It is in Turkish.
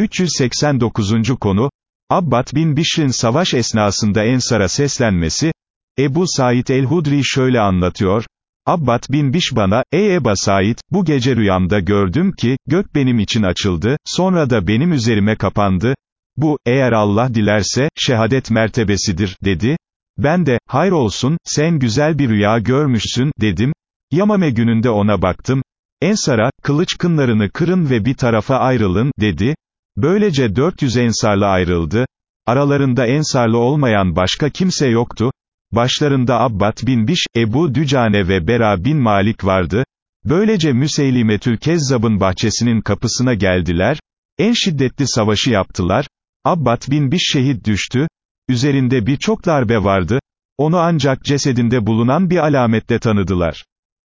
389. konu, Abbad bin Bişr'in savaş esnasında Ensar'a seslenmesi, Ebu Said el-Hudri şöyle anlatıyor, Abbad bin Biş bana, ey Eba Said, bu gece rüyamda gördüm ki, gök benim için açıldı, sonra da benim üzerime kapandı, bu, eğer Allah dilerse, şehadet mertebesidir, dedi, ben de, hayır olsun, sen güzel bir rüya görmüşsün, dedim, Yamame gününde ona baktım, Ensar'a, kılıç kınlarını kırın ve bir tarafa ayrılın, dedi, Böylece 400 ensarlı ayrıldı, aralarında ensarlı olmayan başka kimse yoktu, başlarında Abbad bin Biş, Ebu Dücane ve Bera bin Malik vardı, böylece Müseylimetül Kezzab'ın bahçesinin kapısına geldiler, en şiddetli savaşı yaptılar, Abbad bin Biş şehit düştü, üzerinde birçok darbe vardı, onu ancak cesedinde bulunan bir alametle tanıdılar.